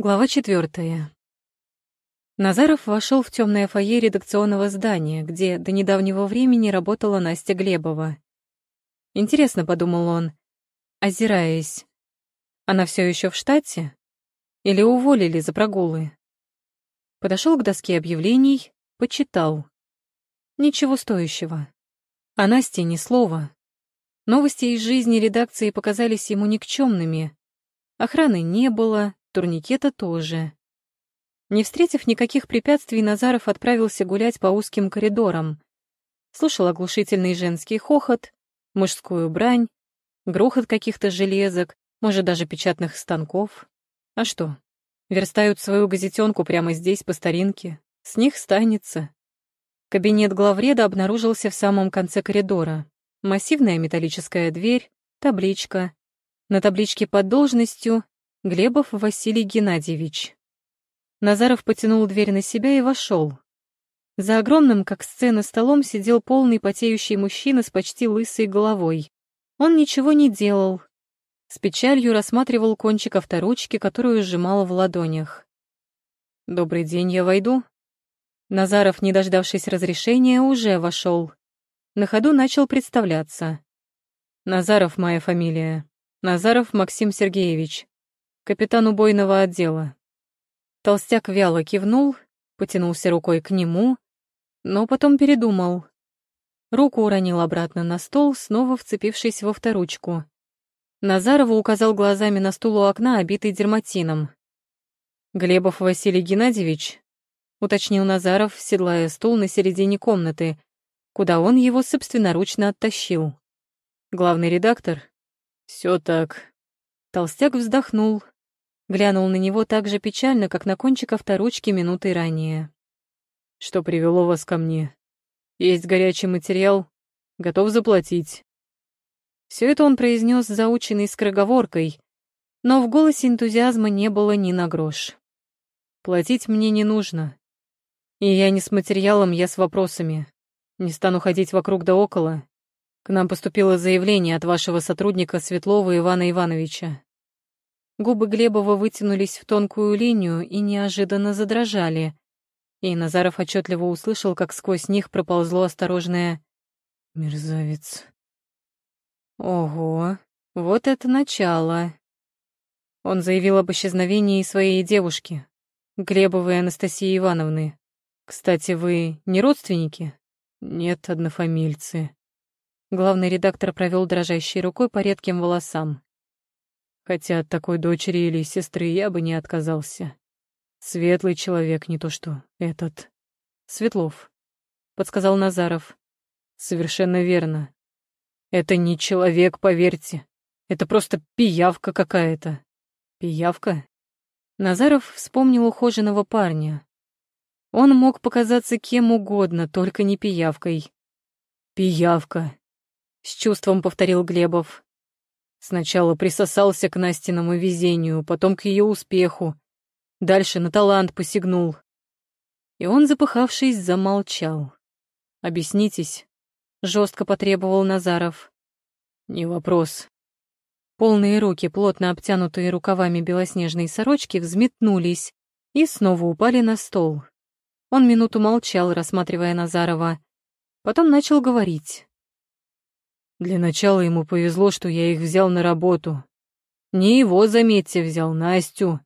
Глава четвертая. Назаров вошел в темное фойе редакционного здания, где до недавнего времени работала Настя Глебова. Интересно, подумал он, озираясь, она все еще в штате? Или уволили за прогулы? Подошел к доске объявлений, почитал. Ничего стоящего. О Насте ни слова. Новости из жизни редакции показались ему никчемными. Охраны не было, турникета тоже. Не встретив никаких препятствий, Назаров отправился гулять по узким коридорам. Слушал оглушительный женский хохот, мужскую брань, грохот каких-то железок, может, даже печатных станков. А что, верстают свою газетенку прямо здесь, по старинке. С них станется. Кабинет главреда обнаружился в самом конце коридора. Массивная металлическая дверь, табличка. На табличке под должностью Глебов Василий Геннадьевич. Назаров потянул дверь на себя и вошел. За огромным, как сцена, столом сидел полный потеющий мужчина с почти лысой головой. Он ничего не делал. С печалью рассматривал кончик авторучки, которую сжимал в ладонях. «Добрый день, я войду?» Назаров, не дождавшись разрешения, уже вошел. На ходу начал представляться. «Назаров моя фамилия. Назаров Максим Сергеевич капитан убойного отдела. Толстяк вяло кивнул, потянулся рукой к нему, но потом передумал. Руку уронил обратно на стол, снова вцепившись во вторучку. Назарову указал глазами на стул у окна, обитый дерматином. «Глебов Василий Геннадьевич», — уточнил Назаров, седлая стул на середине комнаты, куда он его собственноручно оттащил. «Главный редактор?» «Все так». Толстяк вздохнул, Глянул на него так же печально, как на кончик авторучки минутой ранее. «Что привело вас ко мне? Есть горячий материал? Готов заплатить?» Все это он произнес заученной скороговоркой, но в голосе энтузиазма не было ни на грош. «Платить мне не нужно. И я не с материалом, я с вопросами. Не стану ходить вокруг да около. К нам поступило заявление от вашего сотрудника Светлова Ивана Ивановича. Губы Глебова вытянулись в тонкую линию и неожиданно задрожали. И Назаров отчетливо услышал, как сквозь них проползло осторожное «Мерзавец». Ого, вот это начало. Он заявил об исчезновении своей девушки, Глебовой Анастасии Ивановны. Кстати, вы не родственники? Нет, однофамильцы. Главный редактор провел дрожащей рукой по редким волосам. Хотя от такой дочери или сестры я бы не отказался. Светлый человек, не то что этот. Светлов, подсказал Назаров. Совершенно верно. Это не человек, поверьте. Это просто пиявка какая-то. Пиявка? Назаров вспомнил ухоженного парня. Он мог показаться кем угодно, только не пиявкой. «Пиявка», — с чувством повторил Глебов. Сначала присосался к Настиному везению, потом к ее успеху. Дальше на талант посягнул. И он, запыхавшись, замолчал. «Объяснитесь», — жестко потребовал Назаров. «Не вопрос». Полные руки, плотно обтянутые рукавами белоснежной сорочки, взметнулись и снова упали на стол. Он минуту молчал, рассматривая Назарова. Потом начал говорить. Для начала ему повезло, что я их взял на работу. Не его, заметьте, взял, Настю,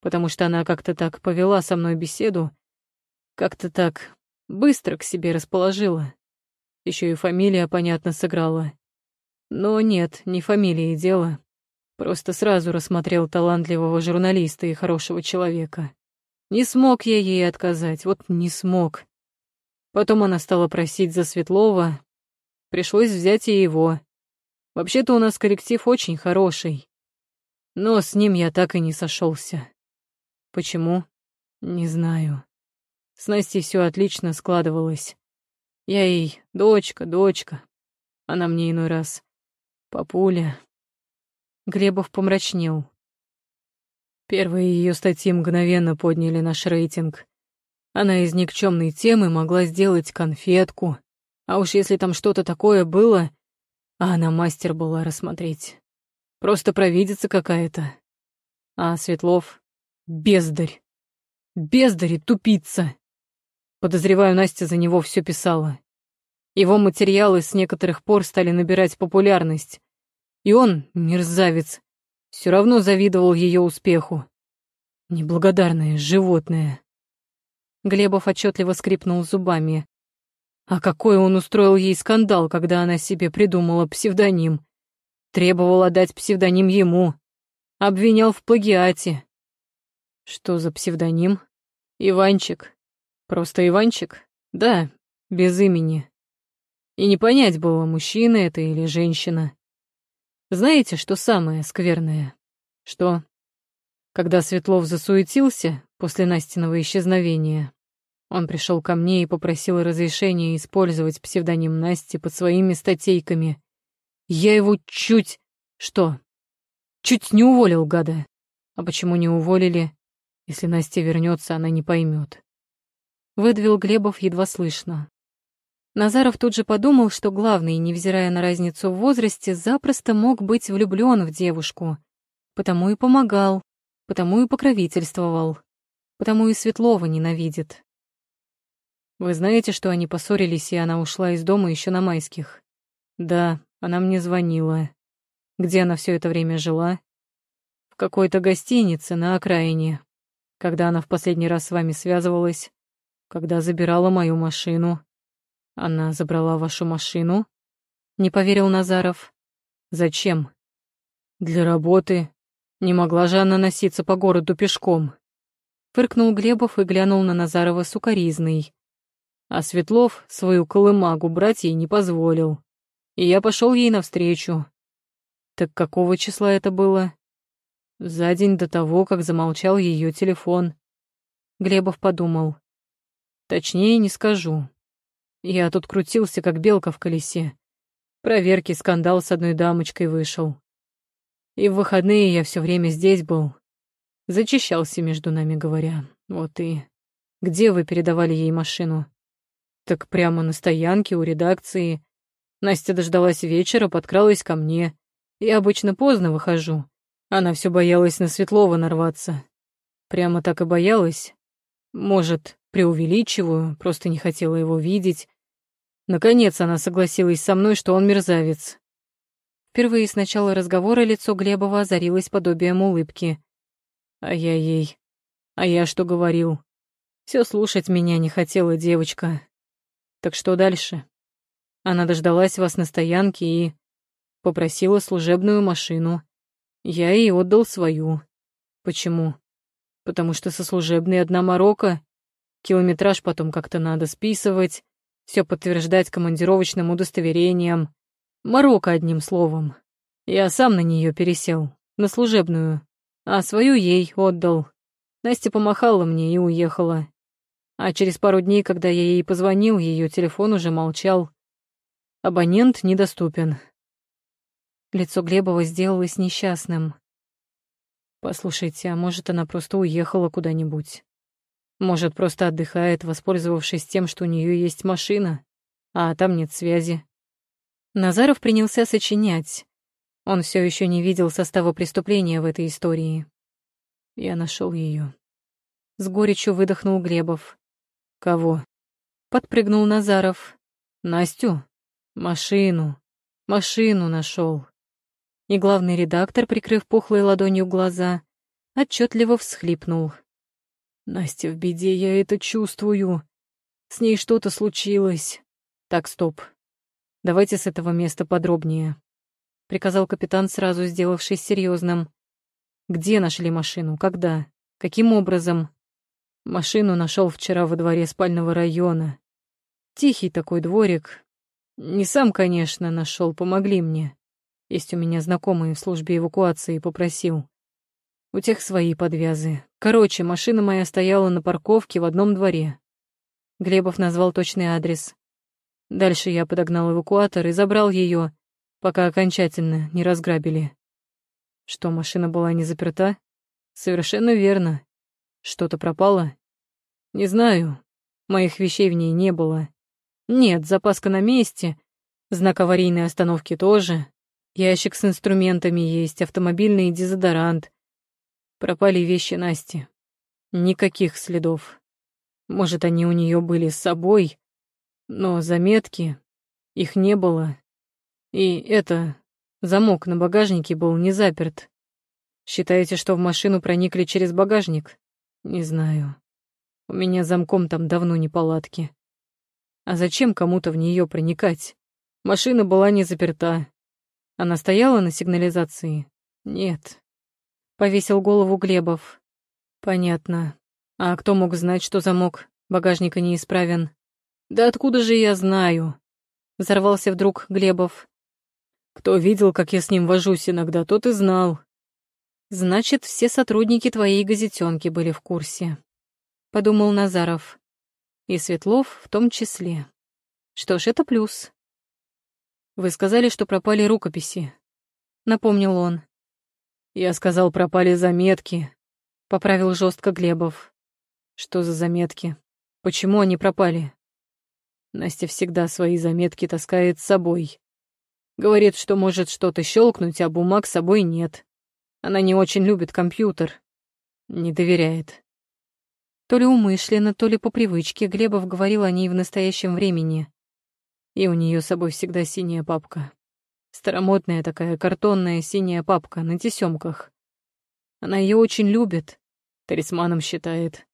потому что она как-то так повела со мной беседу, как-то так быстро к себе расположила. Еще и фамилия, понятно, сыграла. Но нет, не фамилии дело. Просто сразу рассмотрел талантливого журналиста и хорошего человека. Не смог я ей отказать, вот не смог. Потом она стала просить за Светлова, Пришлось взять и его. Вообще-то у нас коллектив очень хороший. Но с ним я так и не сошелся. Почему? Не знаю. С Настей все отлично складывалось. Я ей дочка, дочка. Она мне иной раз папуля. Глебов помрачнел. Первые ее статьи мгновенно подняли наш рейтинг. Она из никчемной темы могла сделать конфетку, а уж если там что-то такое было, а она мастер была рассмотреть. Просто провидица какая-то. А Светлов? Бездарь. Бездарь и тупица. Подозреваю, Настя за него все писала. Его материалы с некоторых пор стали набирать популярность. И он, мерзавец, все равно завидовал ее успеху. Неблагодарное животное. Глебов отчетливо скрипнул зубами. А какой он устроил ей скандал, когда она себе придумала псевдоним. Требовал отдать псевдоним ему. Обвинял в плагиате. Что за псевдоним? Иванчик. Просто Иванчик? Да, без имени. И не понять было, мужчина это или женщина. Знаете, что самое скверное? Что? Когда Светлов засуетился после Настиного исчезновения, он пришел ко мне и попросил разрешения использовать псевдоним Насти под своими статейками. Я его чуть... Что? Чуть не уволил, гада. А почему не уволили? Если Настя вернется, она не поймет. Выдавил Глебов едва слышно. Назаров тут же подумал, что главный, невзирая на разницу в возрасте, запросто мог быть влюблён в девушку. Потому и помогал, потому и покровительствовал, потому и Светлова ненавидит. Вы знаете, что они поссорились, и она ушла из дома ещё на майских? Да, она мне звонила. Где она всё это время жила? В какой-то гостинице на окраине. Когда она в последний раз с вами связывалась? Когда забирала мою машину? Она забрала вашу машину? Не поверил Назаров. Зачем? Для работы. Не могла же она носиться по городу пешком. Фыркнул Глебов и глянул на Назарова сукоризный. А Светлов свою колымагу брать ей не позволил. И я пошел ей навстречу. Так какого числа это было? За день до того, как замолчал ее телефон. Глебов подумал. Точнее не скажу. Я тут крутился, как белка в колесе. Проверки, скандал с одной дамочкой вышел. И в выходные я все время здесь был. Зачищался, между нами говоря. Вот и... Где вы передавали ей машину? Так прямо на стоянке у редакции. Настя дождалась вечера, подкралась ко мне. Я обычно поздно выхожу. Она все боялась на Светлова нарваться. Прямо так и боялась. Может, преувеличиваю, просто не хотела его видеть. Наконец она согласилась со мной, что он мерзавец. Впервые с начала разговора лицо Глебова озарилось подобием улыбки. А я ей... А я что говорил? Все слушать меня не хотела девочка. Так что дальше? Она дождалась вас на стоянке и... Попросила служебную машину. Я ей отдал свою. Почему? Потому что со служебной одна морока. Километраж потом как-то надо списывать, все подтверждать командировочным удостоверением. Марокко, одним словом. Я сам на нее пересел, на служебную, а свою ей отдал. Настя помахала мне и уехала. А через пару дней, когда я ей позвонил, ее телефон уже молчал. Абонент недоступен. Лицо Глебова сделалось несчастным. Послушайте, а может, она просто уехала куда-нибудь? Может, просто отдыхает, воспользовавшись тем, что у нее есть машина, а там нет связи. Назаров принялся сочинять. Он все еще не видел состава преступления в этой истории. Я нашел ее. С горечью выдохнул Глебов. Кого? Подпрыгнул Назаров. Настю? Машину. Машину нашел. И главный редактор, прикрыв пухлой ладонью глаза, отчетливо всхлипнул. Настя в беде, я это чувствую. С ней что-то случилось. Так, стоп. Давайте с этого места подробнее. Приказал капитан, сразу сделавшись серьезным. Где нашли машину? Когда? Каким образом? Машину нашел вчера во дворе спального района. Тихий такой дворик. Не сам, конечно, нашел, помогли мне. Есть у меня знакомые в службе эвакуации, попросил. У тех свои подвязы. Короче, машина моя стояла на парковке в одном дворе. Глебов назвал точный адрес. Дальше я подогнал эвакуатор и забрал ее, пока окончательно не разграбили. Что, машина была не заперта? Совершенно верно. Что-то пропало? Не знаю. Моих вещей в ней не было. Нет, запаска на месте. Знак аварийной остановки тоже. Ящик с инструментами есть, автомобильный дезодорант. Пропали вещи Насти. Никаких следов. Может, они у нее были с собой, но заметки, их не было. И это, замок на багажнике был не заперт. Считаете, что в машину проникли через багажник? Не знаю. У меня замком там давно не палатки. А зачем кому-то в нее проникать? Машина была не заперта. Она стояла на сигнализации? Нет. Повесил голову Глебов. Понятно. А кто мог знать, что замок багажника неисправен? Да откуда же я знаю? Взорвался вдруг Глебов. Кто видел, как я с ним вожусь иногда, тот и знал. Значит, все сотрудники твоей газетенки были в курсе. Подумал Назаров. И Светлов в том числе. Что ж, это плюс. Вы сказали, что пропали рукописи. Напомнил он. Я сказал, пропали заметки. Поправил жестко Глебов. Что за заметки? Почему они пропали? Настя всегда свои заметки таскает с собой. Говорит, что может что-то щелкнуть, а бумаг с собой нет. Она не очень любит компьютер. Не доверяет. То ли умышленно, то ли по привычке Глебов говорил о ней в настоящем времени. И у нее с собой всегда синяя папка. Старомодная такая картонная синяя папка на тесемках. Она ее очень любит, талисманом считает.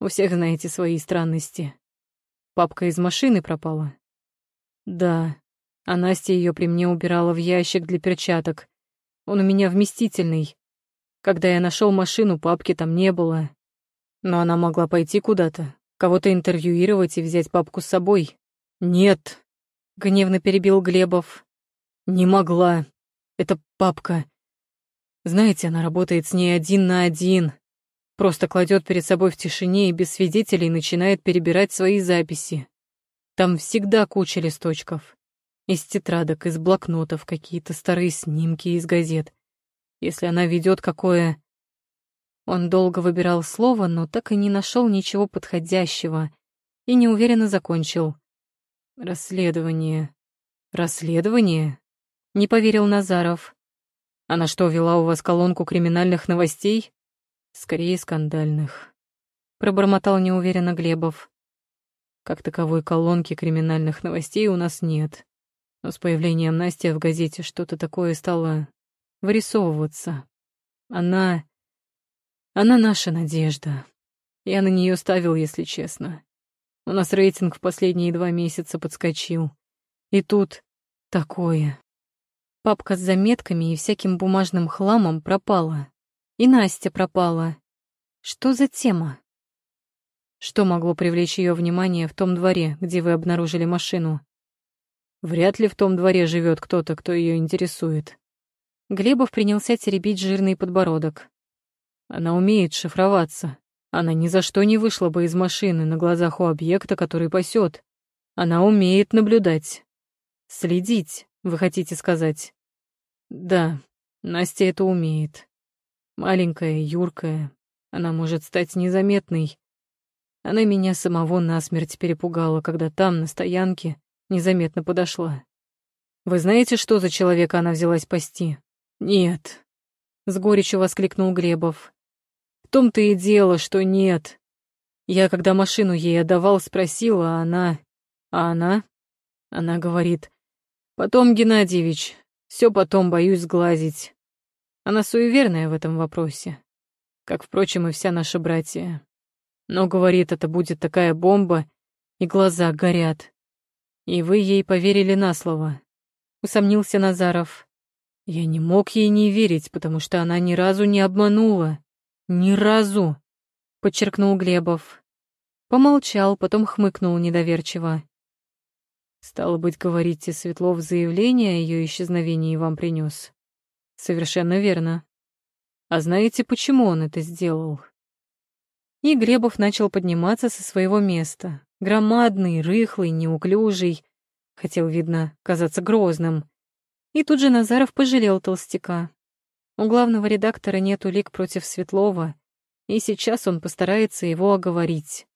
У всех, знаете, свои странности. Папка из машины пропала? Да, а Настя ее при мне убирала в ящик для перчаток. Он у меня вместительный. Когда я нашел машину, папки там не было. Но она могла пойти куда-то, кого-то интервьюировать и взять папку с собой. Нет, гневно перебил Глебов. Не могла. Это папка. Знаете, она работает с ней один на один. Просто кладет перед собой в тишине и без свидетелей начинает перебирать свои записи. Там всегда куча листочков. Из тетрадок, из блокнотов, какие-то старые снимки из газет. Если она ведет какое он долго выбирал слово, но так и не нашел ничего подходящего и неуверенно закончил. «Расследование. Расследование?» — не поверил Назаров. «Она что, вела у вас колонку криминальных новостей?» «Скорее, скандальных», — пробормотал неуверенно Глебов. «Как таковой колонки криминальных новостей у нас нет. Но с появлением Насти в газете что-то такое стало вырисовываться. Она она наша надежда. Я на нее ставил, если честно. У нас рейтинг в последние два месяца подскочил. И тут такое. Папка с заметками и всяким бумажным хламом пропала. И Настя пропала. Что за тема? Что могло привлечь ее внимание в том дворе, где вы обнаружили машину? Вряд ли в том дворе живет кто-то, кто ее интересует. Глебов принялся теребить жирный подбородок. Она умеет шифроваться. Она ни за что не вышла бы из машины на глазах у объекта, который пасет. Она умеет наблюдать. Следить, вы хотите сказать? Да, Настя это умеет. Маленькая, юркая. Она может стать незаметной. Она меня самого насмерть перепугала, когда там, на стоянке, незаметно подошла. Вы знаете, что за человека она взялась пасти? Нет. С горечью воскликнул Глебов том-то и дело, что нет. Я, когда машину ей отдавал, спросила, а она... А она? Она говорит, потом, Геннадьевич, все потом боюсь сглазить. Она суеверная в этом вопросе, как, впрочем, и вся наша братья. Но, говорит, это будет такая бомба, и глаза горят. И вы ей поверили на слово. Усомнился Назаров. Я не мог ей не верить, потому что она ни разу не обманула. «Ни разу!» — подчеркнул Глебов. Помолчал, потом хмыкнул недоверчиво. «Стало быть, говорите, Светлов заявление о ее исчезновении вам принес. «Совершенно верно. А знаете, почему он это сделал?» И Глебов начал подниматься со своего места. Громадный, рыхлый, неуклюжий. Хотел, видно, казаться грозным. И тут же Назаров пожалел толстяка. У главного редактора нет улик против Светлова, и сейчас он постарается его оговорить.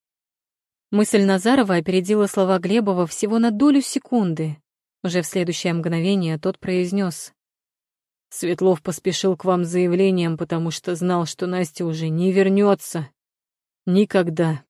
Мысль Назарова опередила слова Глебова всего на долю секунды. Уже в следующее мгновение тот произнес: Светлов поспешил к вам с заявлением, потому что знал, что Настя уже не вернется. Никогда.